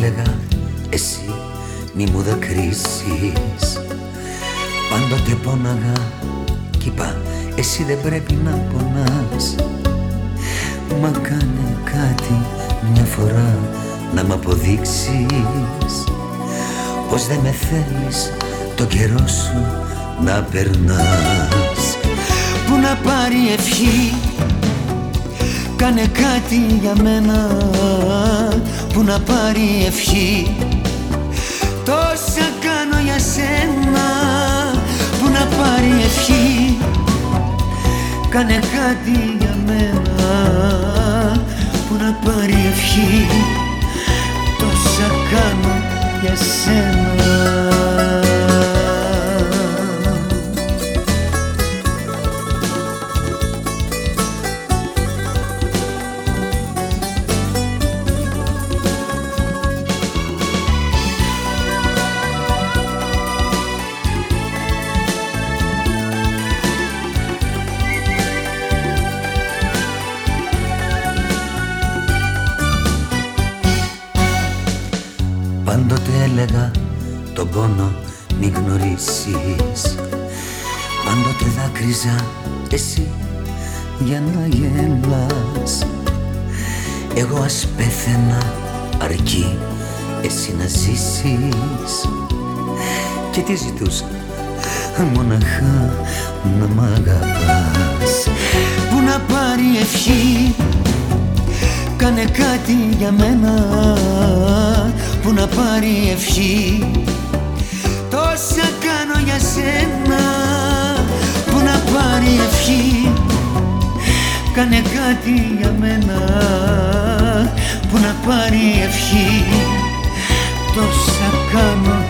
έλεγα εσύ μη μου δακρύσεις. Πάντοτε πόναγα κι είπα εσύ δεν πρέπει να πονάς. Μα κάνε κάτι μια φορά να μ' αποδείξεις. Πως δεν με θέλεις το καιρό σου να περνάς. Που να πάρει ευχή Κάνε κάτι για μένα που να πάρει ευχή. Τόσα κάνω για σένα που να πάρει ευχή. Κάνε κάτι για μένα που να πάρει ευχή. Τόσα κάνω για σένα Πάντοτε έλεγα τον πόνο μη γνωρίσεις Πάντοτε δάκρυζα εσύ για να γελάς Εγώ ας πέθαινα αρκεί εσύ να ζήσεις. Και τι ζητούσα μοναχά να μ' αγαπάς. Που να πάρει ευχή Κάνε κάτι για μένα που να πάρει ευχή. Τόσα κάνω για σένα που να πάρει ευχή. Κάνε κάτι για μένα που να πάρει ευχή. Τόσα κάνω